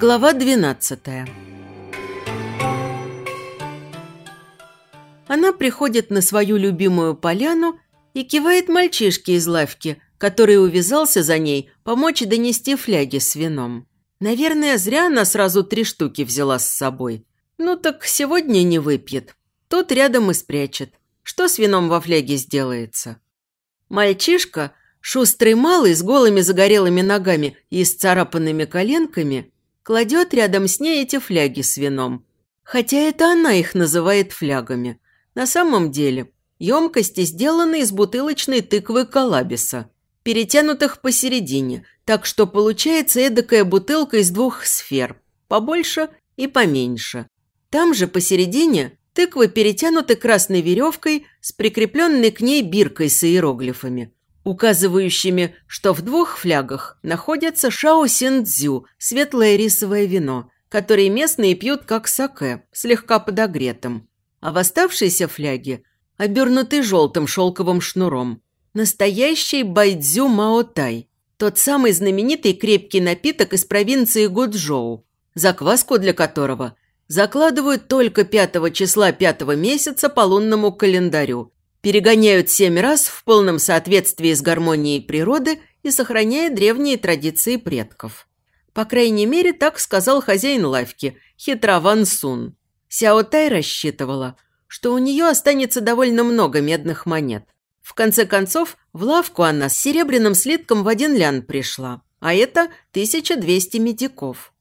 Глава 12 Она приходит на свою любимую поляну и кивает мальчишке из лавки, который увязался за ней помочь донести фляги с вином. Наверное, зря она сразу три штуки взяла с собой. Ну так сегодня не выпьет. Тут рядом и спрячет. Что с вином во фляге сделается? Мальчишка, шустрый малый, с голыми загорелыми ногами и с царапанными коленками, кладет рядом с ней эти фляги с вином. Хотя это она их называет флягами. На самом деле, емкости сделаны из бутылочной тыквы коллабиса, перетянутых посередине, так что получается эдакая бутылка из двух сфер, побольше и поменьше. Там же посередине тыквы перетянуты красной веревкой с прикрепленной к ней биркой с иероглифами, указывающими, что в двух флягах находится шао синдзю, светлое рисовое вино, которое местные пьют как саке, слегка подогретым. А в оставшейся фляге обернутый желтым шелковым шнуром. Настоящий байдзю маотай, тот самый знаменитый крепкий напиток из провинции Гуджоу, закваску для которого закладывают только 5 числа 5 месяца по лунному календарю, перегоняют семь раз в полном соответствии с гармонией природы и сохраняя древние традиции предков. По крайней мере, так сказал хозяин лавки, хитрован Сун. Сяо Тай рассчитывала, что у нее останется довольно много медных монет. В конце концов, в лавку она с серебряным слитком в один лян пришла, а это 1200 медиков.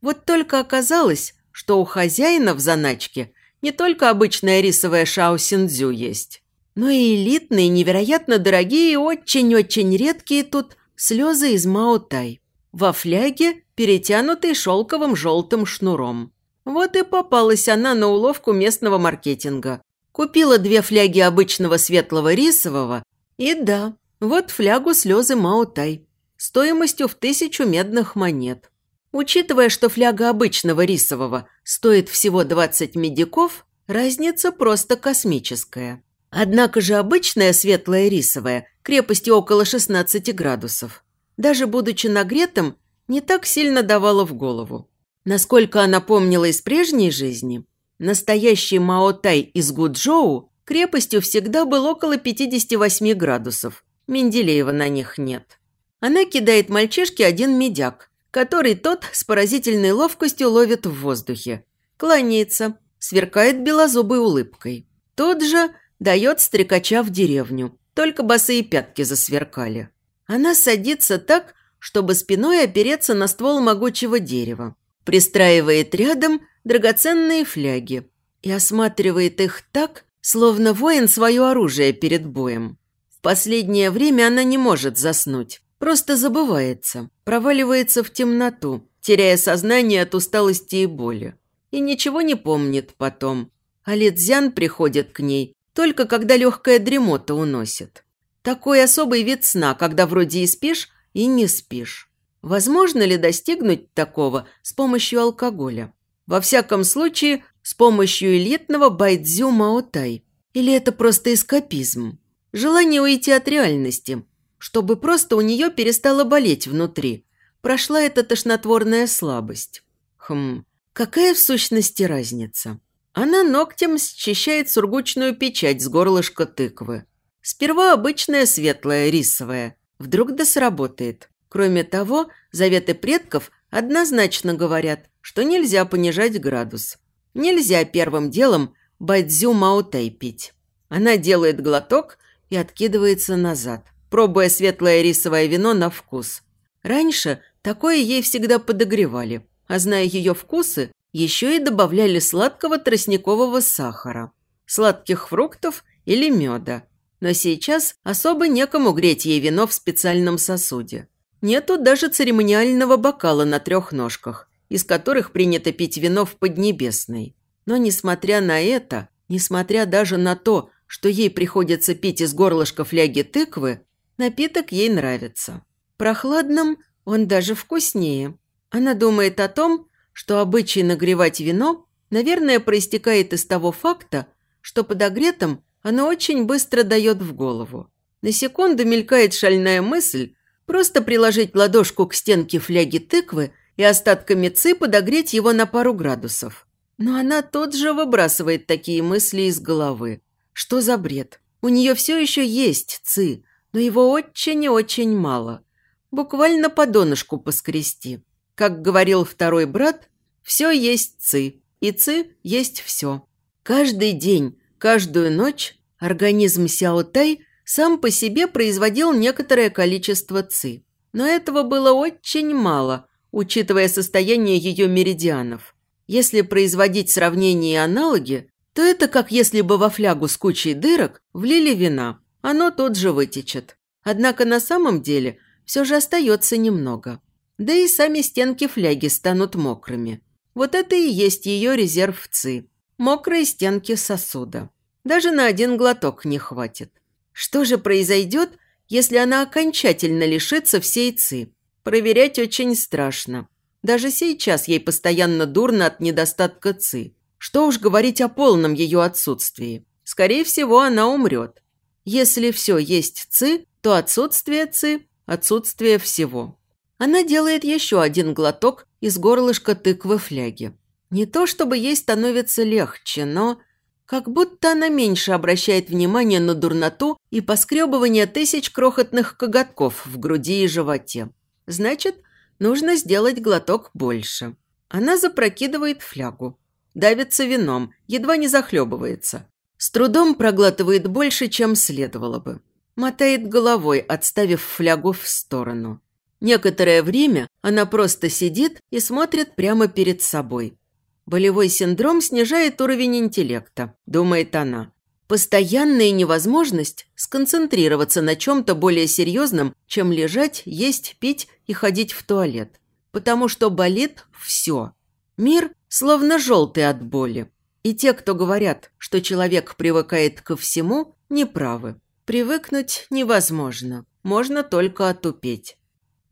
Вот только оказалось, что у хозяина в заначке не только обычная рисовая шао синдзю есть, но и элитные, невероятно дорогие и очень-очень редкие тут слезы из Маотай. Во фляге, перетянутой шелковым желтым шнуром. Вот и попалась она на уловку местного маркетинга. Купила две фляги обычного светлого рисового, и да, вот флягу слезы Маотай, стоимостью в тысячу медных монет. Учитывая, что фляга обычного рисового стоит всего 20 медиков, разница просто космическая. Однако же обычная светлая рисовая крепостью около 16 градусов, даже будучи нагретым, не так сильно давала в голову. Насколько она помнила из прежней жизни – Настоящий Маотай из Гуджоу крепостью всегда был около 58 градусов. Менделеева на них нет. Она кидает мальчишке один медяк, который тот с поразительной ловкостью ловит в воздухе. Кланяется, сверкает белозубой улыбкой. Тот же дает стрекача в деревню, только босые пятки засверкали. Она садится так, чтобы спиной опереться на ствол могучего дерева. Пристраивает рядом драгоценные фляги и осматривает их так, словно воин свое оружие перед боем. В последнее время она не может заснуть, просто забывается, проваливается в темноту, теряя сознание от усталости и боли. И ничего не помнит потом. А Лидзян приходит к ней только когда легкая дремота уносит. Такой особый вид сна, когда вроде и спишь, и не спишь. Возможно ли достигнуть такого с помощью алкоголя? Во всяком случае, с помощью элитного байдзю Маотай. Или это просто эскапизм? Желание уйти от реальности, чтобы просто у нее перестало болеть внутри. Прошла эта тошнотворная слабость. Хм, какая в сущности разница? Она ногтем счищает сургучную печать с горлышка тыквы. Сперва обычная светлая, рисовая. Вдруг да сработает. Кроме того, заветы предков однозначно говорят, что нельзя понижать градус. Нельзя первым делом бадзю маутай пить. Она делает глоток и откидывается назад, пробуя светлое рисовое вино на вкус. Раньше такое ей всегда подогревали, а зная ее вкусы, еще и добавляли сладкого тростникового сахара, сладких фруктов или меда. Но сейчас особо некому греть ей вино в специальном сосуде. Нету даже церемониального бокала на трех ножках, из которых принято пить вино в Поднебесной. Но несмотря на это, несмотря даже на то, что ей приходится пить из горлышка фляги тыквы, напиток ей нравится. Прохладным он даже вкуснее. Она думает о том, что обычай нагревать вино, наверное, проистекает из того факта, что подогретым оно очень быстро дает в голову. На секунду мелькает шальная мысль, Просто приложить ладошку к стенке фляги тыквы и остатками ци подогреть его на пару градусов. Но она тут же выбрасывает такие мысли из головы. Что за бред? У нее все еще есть ци, но его очень и очень мало. Буквально по донышку поскрести. Как говорил второй брат, все есть ци, и ци есть все. Каждый день, каждую ночь организм Сяо Тай сам по себе производил некоторое количество ци. Но этого было очень мало, учитывая состояние ее меридианов. Если производить сравнения и аналоги, то это как если бы во флягу с кучей дырок влили вина. Оно тут же вытечет. Однако на самом деле все же остается немного. Да и сами стенки фляги станут мокрыми. Вот это и есть ее резерв ЦИ. Мокрые стенки сосуда. Даже на один глоток не хватит. Что же произойдет, если она окончательно лишится всей ЦИ? Проверять очень страшно. Даже сейчас ей постоянно дурно от недостатка ЦИ. Что уж говорить о полном ее отсутствии. Скорее всего, она умрет. Если все есть ЦИ, то отсутствие ЦИ – отсутствие всего. Она делает еще один глоток из горлышка тыквы фляги. Не то чтобы ей становится легче, но как будто она меньше обращает внимание на дурноту и поскребывание тысяч крохотных коготков в груди и животе. Значит, нужно сделать глоток больше. Она запрокидывает флягу. Давится вином, едва не захлебывается. С трудом проглатывает больше, чем следовало бы. Мотает головой, отставив флягу в сторону. Некоторое время она просто сидит и смотрит прямо перед собой. Болевой синдром снижает уровень интеллекта, думает она. Постоянная невозможность сконцентрироваться на чем-то более серьезном, чем лежать, есть, пить и ходить в туалет. Потому что болит все. Мир словно желтый от боли. И те, кто говорят, что человек привыкает ко всему, неправы. Привыкнуть невозможно, можно только отупеть.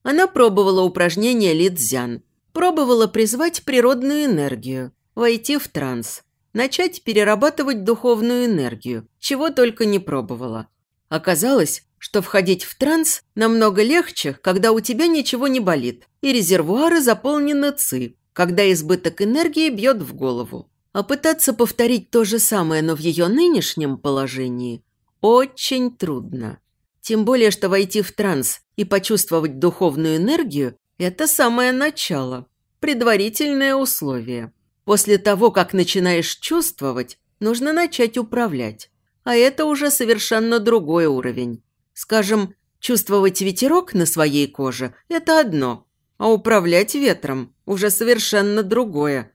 Она пробовала упражнения Лидзян, пробовала призвать природную энергию, войти в транс, начать перерабатывать духовную энергию, чего только не пробовала. Оказалось, что входить в транс намного легче, когда у тебя ничего не болит, и резервуары заполнены ци, когда избыток энергии бьет в голову. А пытаться повторить то же самое, но в ее нынешнем положении очень трудно. Тем более, что войти в транс и почувствовать духовную энергию – это самое начало, предварительное условие. После того, как начинаешь чувствовать, нужно начать управлять. А это уже совершенно другой уровень. Скажем, чувствовать ветерок на своей коже – это одно, а управлять ветром – уже совершенно другое.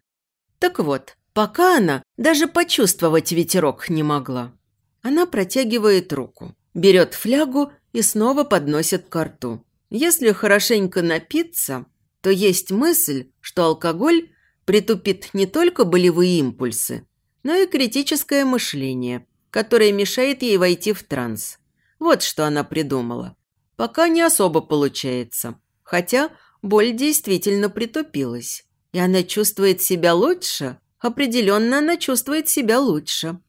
Так вот, пока она даже почувствовать ветерок не могла. Она протягивает руку, берет флягу и снова подносит к рту. Если хорошенько напиться, то есть мысль, что алкоголь притупит не только болевые импульсы, но и критическое мышление, которое мешает ей войти в транс. Вот что она придумала. Пока не особо получается, хотя боль действительно притупилась. И она чувствует себя лучше? Определенно она чувствует себя лучше.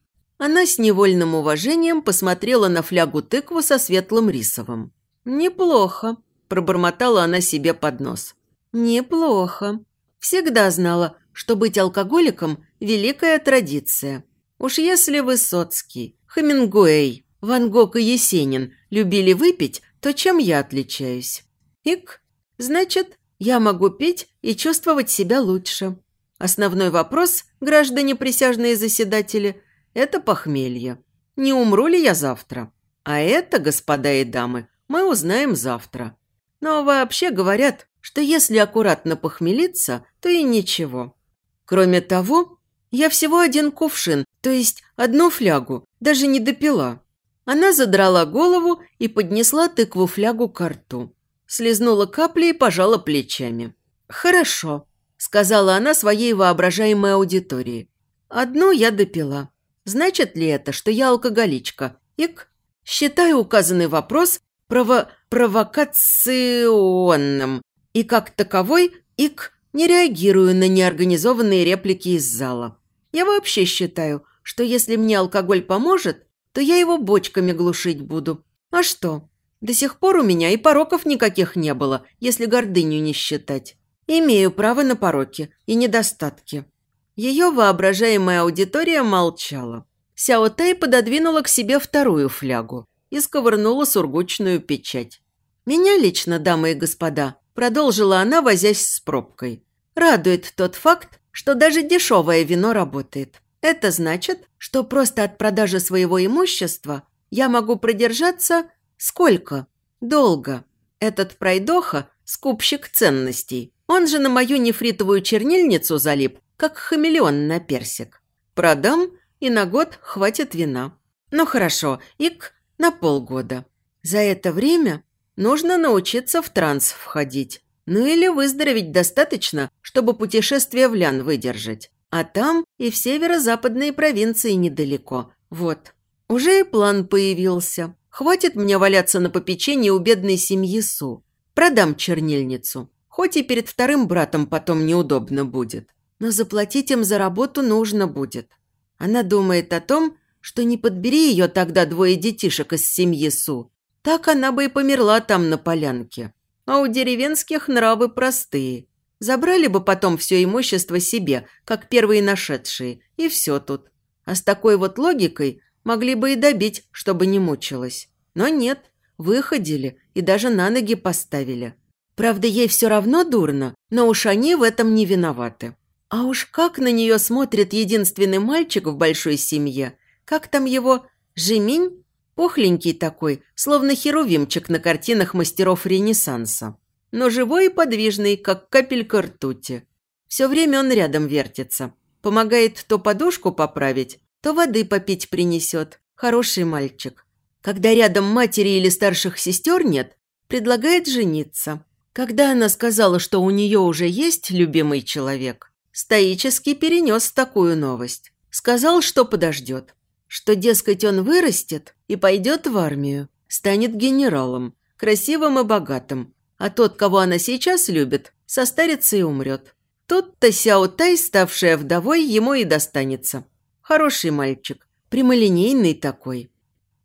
Она с невольным уважением посмотрела на флягу тыкву со светлым рисовым. «Неплохо», – пробормотала она себе под нос. «Неплохо. Всегда знала, что быть алкоголиком – великая традиция. Уж если Высоцкий, Хемингуэй, Ван Гог и Есенин любили выпить, то чем я отличаюсь? Ик, значит, я могу пить и чувствовать себя лучше. Основной вопрос, граждане присяжные заседатели – это похмелье. Не умру ли я завтра? А это, господа и дамы, мы узнаем завтра. Но вообще говорят, что если аккуратно похмелиться, то и ничего. Кроме того, я всего один кувшин, то есть одну флягу, даже не допила. Она задрала голову и поднесла тыкву-флягу к рту. Слизнула капли и пожала плечами. «Хорошо», – сказала она своей воображаемой аудитории. «Одну я допила. Значит ли это, что я алкоголичка? Ик, считаю указанный вопрос прово провокационным и как таковой, ик, не реагирую на неорганизованные реплики из зала. Я вообще считаю, что если мне алкоголь поможет, то я его бочками глушить буду. А что? До сих пор у меня и пороков никаких не было, если гордыню не считать. Имею право на пороки и недостатки. Ее воображаемая аудитория молчала. Сяо Тай пододвинула к себе вторую флягу и сковырнула сургучную печать. «Меня лично, дамы и господа», – продолжила она, возясь с пробкой. «Радует тот факт, что даже дешевое вино работает. Это значит, что просто от продажи своего имущества я могу продержаться сколько? Долго. Этот пройдоха – скупщик ценностей. Он же на мою нефритовую чернильницу залип, как хамелеон на персик. Продам, и на год хватит вина. Ну хорошо, ик на полгода. За это время нужно научиться в транс входить. Ну или выздороветь достаточно, чтобы путешествие в Лян выдержать. А там и в северо-западные провинции недалеко. Вот. Уже и план появился. Хватит мне валяться на попечении у бедной семьи Су. Продам чернильницу. Хоть и перед вторым братом потом неудобно будет. Но заплатить им за работу нужно будет. Она думает о том, что не подбери ее тогда двое детишек из семьи Су. Так она бы и померла там на полянке. А у деревенских нравы простые. Забрали бы потом все имущество себе, как первые нашедшие, и все тут. А с такой вот логикой могли бы и добить, чтобы не мучилась. Но нет, выходили и даже на ноги поставили. Правда, ей все равно дурно, но уж они в этом не виноваты. А уж как на нее смотрит единственный мальчик в большой семье. Как там его? Жеминь? Пухленький такой, словно херувимчик на картинах мастеров Ренессанса но живой и подвижный, как капелька ртути. Все время он рядом вертится. Помогает то подушку поправить, то воды попить принесет. Хороший мальчик. Когда рядом матери или старших сестер нет, предлагает жениться. Когда она сказала, что у нее уже есть любимый человек, стоически перенес такую новость. Сказал, что подождет. Что, дескать, он вырастет и пойдет в армию, станет генералом, красивым и богатым, а тот, кого она сейчас любит, состарится и умрет. Тут-то Сяо Тай, ставшая вдовой, ему и достанется. Хороший мальчик, прямолинейный такой.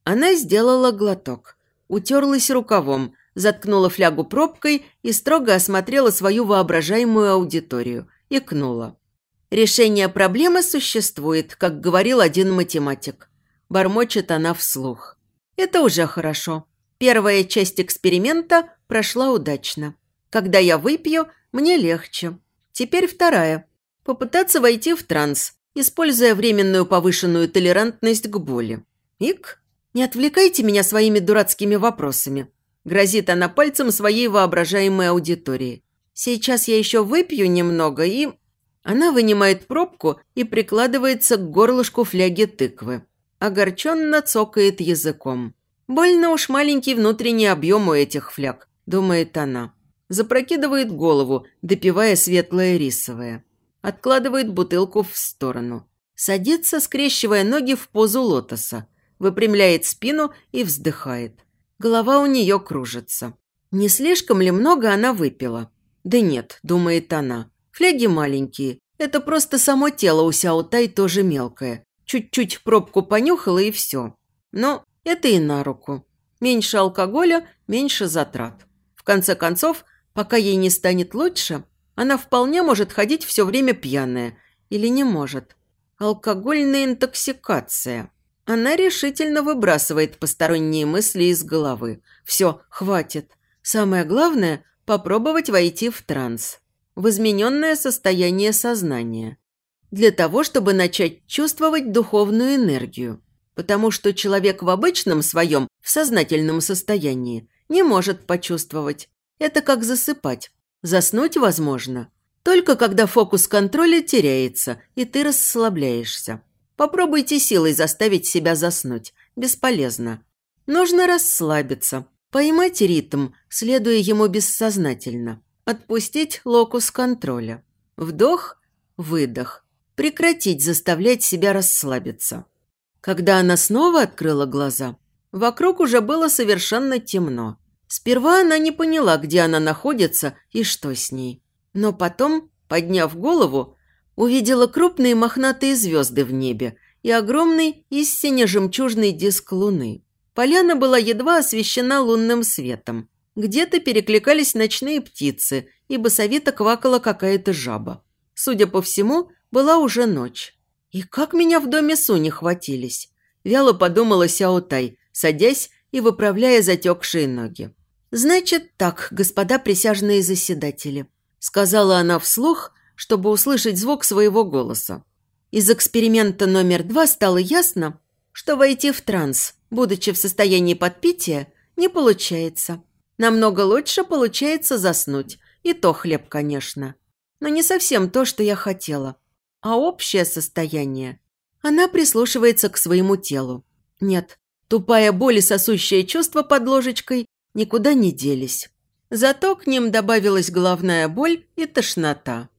Она сделала глоток, утерлась рукавом, заткнула флягу пробкой и строго осмотрела свою воображаемую аудиторию. Икнула. Решение проблемы существует, как говорил один математик. Бормочет она вслух. Это уже хорошо. Первая часть эксперимента прошла удачно. Когда я выпью, мне легче. Теперь вторая. Попытаться войти в транс, используя временную повышенную толерантность к боли. Ик, не отвлекайте меня своими дурацкими вопросами. Грозит она пальцем своей воображаемой аудитории. Сейчас я еще выпью немного и... Она вынимает пробку и прикладывается к горлышку фляги тыквы. Огорченно цокает языком. Больно уж маленький внутренний объем у этих фляг думает она. Запрокидывает голову, допивая светлое рисовое. Откладывает бутылку в сторону. Садится, скрещивая ноги в позу лотоса. Выпрямляет спину и вздыхает. Голова у нее кружится. Не слишком ли много она выпила? Да нет, думает она. Фляги маленькие. Это просто само тело у Сяотай тоже мелкое. Чуть-чуть пробку понюхала и все. Но это и на руку. Меньше алкоголя, меньше затрат конце концов, пока ей не станет лучше, она вполне может ходить все время пьяная. Или не может. Алкогольная интоксикация. Она решительно выбрасывает посторонние мысли из головы. Все, хватит. Самое главное – попробовать войти в транс. В измененное состояние сознания. Для того, чтобы начать чувствовать духовную энергию. Потому что человек в обычном своем, в сознательном состоянии, не может почувствовать. Это как засыпать. Заснуть возможно. Только когда фокус контроля теряется, и ты расслабляешься. Попробуйте силой заставить себя заснуть. Бесполезно. Нужно расслабиться. Поймать ритм, следуя ему бессознательно. Отпустить локус контроля. Вдох, выдох. Прекратить заставлять себя расслабиться. Когда она снова открыла глаза, Вокруг уже было совершенно темно. Сперва она не поняла, где она находится и что с ней. Но потом, подняв голову, увидела крупные мохнатые звезды в небе и огромный истинно жемчужный диск луны. Поляна была едва освещена лунным светом. Где-то перекликались ночные птицы и басовито квакала какая-то жаба. Судя по всему, была уже ночь. И как меня в доме Суни хватились? Вяло подумала Сяотай, садясь и выправляя затекшие ноги. «Значит так, господа присяжные заседатели», – сказала она вслух, чтобы услышать звук своего голоса. Из эксперимента номер два стало ясно, что войти в транс, будучи в состоянии подпития, не получается. Намного лучше получается заснуть, и то хлеб, конечно. Но не совсем то, что я хотела. А общее состояние. Она прислушивается к своему телу. Нет, тупая боль и сосущее чувство под ложечкой никуда не делись. Зато к ним добавилась головная боль и тошнота.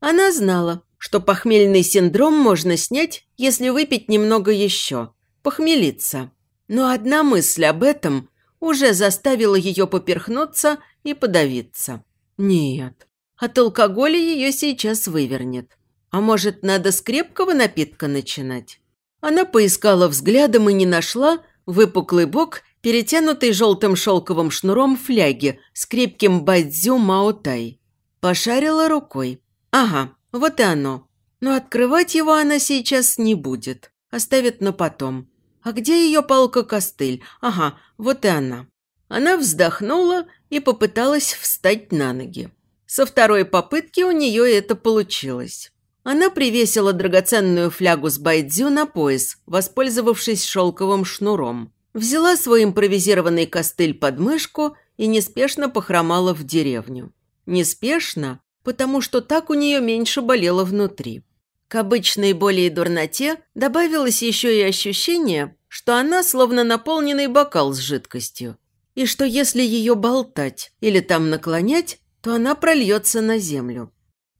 Она знала, что похмельный синдром можно снять, если выпить немного еще, похмелиться. Но одна мысль об этом уже заставила ее поперхнуться и подавиться. Нет, от алкоголя ее сейчас вывернет. А может, надо с крепкого напитка начинать? Она поискала взглядом и не нашла выпуклый бок, перетянутый желтым шелковым шнуром фляги с крепким бадзю маотай. Пошарила рукой. Ага, вот и оно. Но открывать его она сейчас не будет. Оставит на потом. А где ее палка-костыль? Ага, вот и она. Она вздохнула и попыталась встать на ноги. Со второй попытки у нее это получилось. Она привесила драгоценную флягу с байдзю на пояс, воспользовавшись шелковым шнуром. Взяла свой импровизированный костыль под мышку и неспешно похромала в деревню. Неспешно, потому что так у нее меньше болело внутри. К обычной боли и дурноте добавилось еще и ощущение, что она словно наполненный бокал с жидкостью, и что если ее болтать или там наклонять, то она прольется на землю.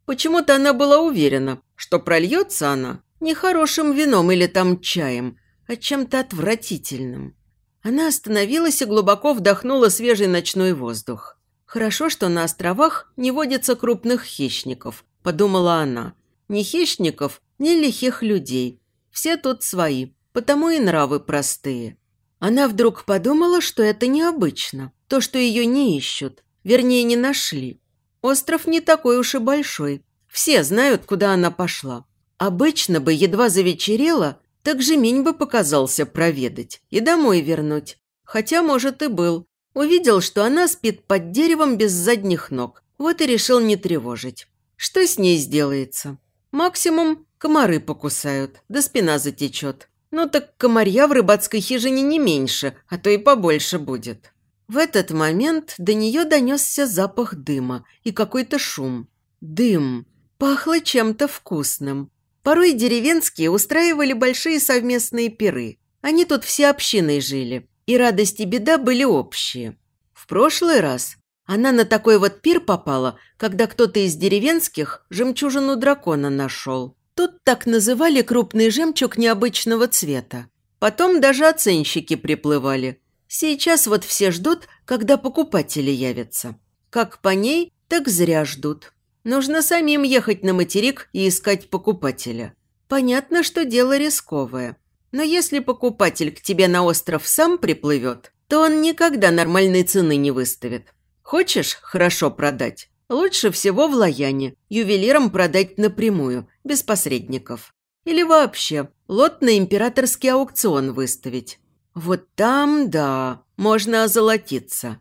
Почему-то она была уверена, что прольется она не хорошим вином или там чаем, а чем-то отвратительным. Она остановилась и глубоко вдохнула свежий ночной воздух. «Хорошо, что на островах не водится крупных хищников», – подумала она. «Ни хищников, ни лихих людей. Все тут свои, потому и нравы простые». Она вдруг подумала, что это необычно, то, что ее не ищут, вернее, не нашли. Остров не такой уж и большой. Все знают, куда она пошла. Обычно бы, едва завечерело, так же Минь бы показался проведать и домой вернуть. Хотя, может, и был, Увидел, что она спит под деревом без задних ног. Вот и решил не тревожить. Что с ней сделается? Максимум комары покусают, да спина затечет. Ну так комарья в рыбацкой хижине не меньше, а то и побольше будет. В этот момент до нее донесся запах дыма и какой-то шум. Дым. Пахло чем-то вкусным. Порой деревенские устраивали большие совместные пиры. Они тут все общиной жили и радость и беда были общие. В прошлый раз она на такой вот пир попала, когда кто-то из деревенских жемчужину дракона нашел. Тут так называли крупный жемчуг необычного цвета. Потом даже оценщики приплывали. Сейчас вот все ждут, когда покупатели явятся. Как по ней, так зря ждут. Нужно самим ехать на материк и искать покупателя. Понятно, что дело рисковое. Но если покупатель к тебе на остров сам приплывет, то он никогда нормальной цены не выставит. Хочешь хорошо продать? Лучше всего в Лаяне, ювелирам продать напрямую, без посредников. Или вообще лот на императорский аукцион выставить. Вот там, да, можно озолотиться.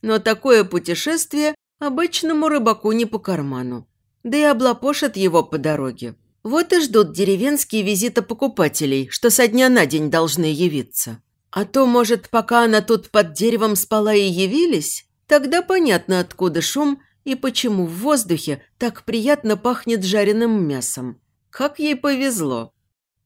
Но такое путешествие обычному рыбаку не по карману. Да и облапошат его по дороге. Вот и ждут деревенские визита покупателей, что со дня на день должны явиться. А то, может, пока она тут под деревом спала и явились, тогда понятно, откуда шум и почему в воздухе так приятно пахнет жареным мясом. Как ей повезло.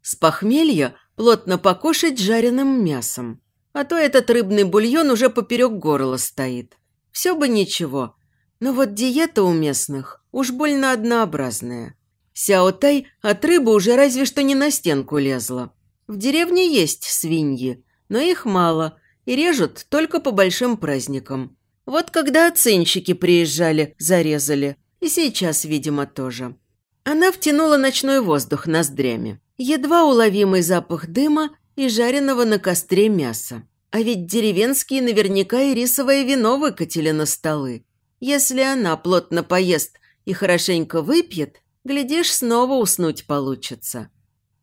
С похмелья плотно покушать жареным мясом. А то этот рыбный бульон уже поперек горла стоит. Все бы ничего. Но вот диета у местных уж больно однообразная. Сяотай от рыбы уже разве что не на стенку лезла. В деревне есть свиньи, но их мало, и режут только по большим праздникам. Вот когда оценщики приезжали, зарезали. И сейчас, видимо, тоже. Она втянула ночной воздух ноздрями. Едва уловимый запах дыма и жареного на костре мяса. А ведь деревенские наверняка и рисовое вино выкатили на столы. Если она плотно поест и хорошенько выпьет, глядишь, снова уснуть получится.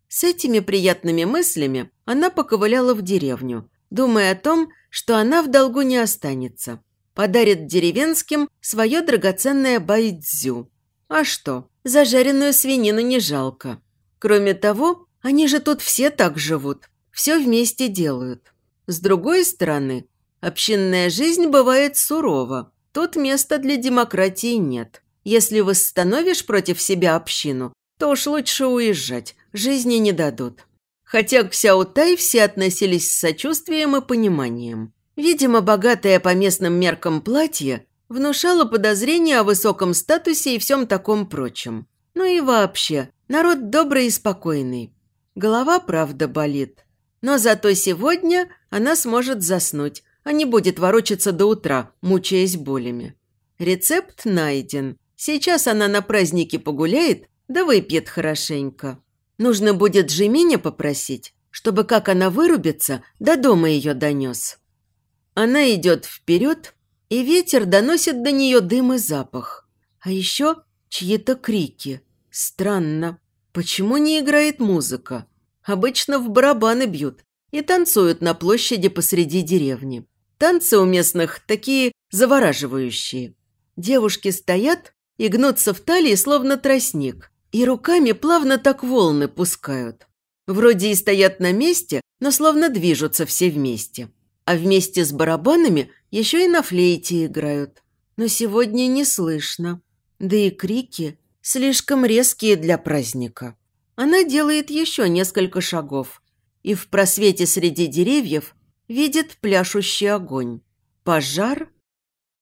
С этими приятными мыслями она поковыляла в деревню, думая о том, что она в долгу не останется. Подарит деревенским свое драгоценное байдзю. А что, зажаренную свинину не жалко. Кроме того, они же тут все так живут, все вместе делают. С другой стороны, общинная жизнь бывает сурова. Тут места для демократии нет. Если восстановишь против себя общину, то уж лучше уезжать, жизни не дадут. Хотя к Сяутай все относились с сочувствием и пониманием. Видимо, богатое по местным меркам платье внушало подозрение о высоком статусе и всем таком прочем. Ну и вообще, народ добрый и спокойный. Голова, правда, болит. Но зато сегодня она сможет заснуть, а не будет ворочаться до утра, мучаясь болями. Рецепт найден. Сейчас она на празднике погуляет, да выпьет хорошенько. Нужно будет Жеминя попросить, чтобы, как она вырубится, до дома ее донес. Она идет вперед, и ветер доносит до нее дым и запах. А еще чьи-то крики. Странно. Почему не играет музыка? Обычно в барабаны бьют и танцуют на площади посреди деревни. Танцы у местных такие завораживающие. Девушки стоят и гнутся в талии, словно тростник, и руками плавно так волны пускают. Вроде и стоят на месте, но словно движутся все вместе. А вместе с барабанами еще и на флейте играют. Но сегодня не слышно. Да и крики слишком резкие для праздника. Она делает еще несколько шагов. И в просвете среди деревьев видит пляшущий огонь. Пожар?